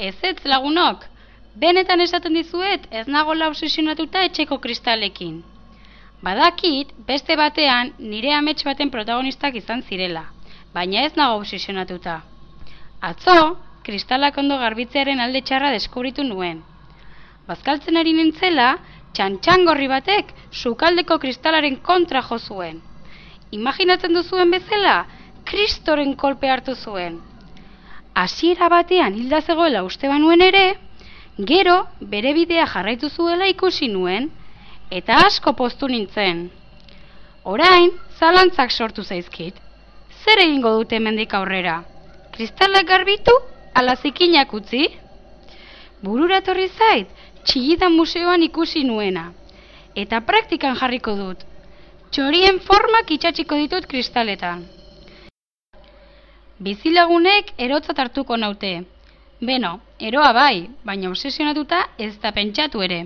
Ez ez lagunok, benetan esaten dizuet ez nagola obsesionatuta etxeko kristalekin. Badakit, beste batean nire amets baten protagonistak izan zirela, baina ez nago obsesionatuta. Atzo, kristalak ondo garbitzearen alde txarra deskubritu nuen. Bazkaltzen ari nintzela, txantxangorri batek sukaldeko kristalaren kontra jo zuen. Imaginatzen duzuen bezala, kristoren kolpe hartu zuen. Hasiera batean hilda zegoela uste banuen ere, gero bere bidea jarraitu zuela ikusi nuen, eta asko postu nintzen. Orain, zalantzak sortu zaizkit. Zer egingo dute mendik aurrera? Kristalak garbitu, ala zikinak utzi? Burura torri zait, txillidan museoan ikusi nuena. Eta praktikan jarriko dut. Txorien formak itxatxiko ditut kristaletan. Bizilagunek erotzat hartuko naute. Beno, eroa bai, baina obsesionatuta ez da pentsatu ere.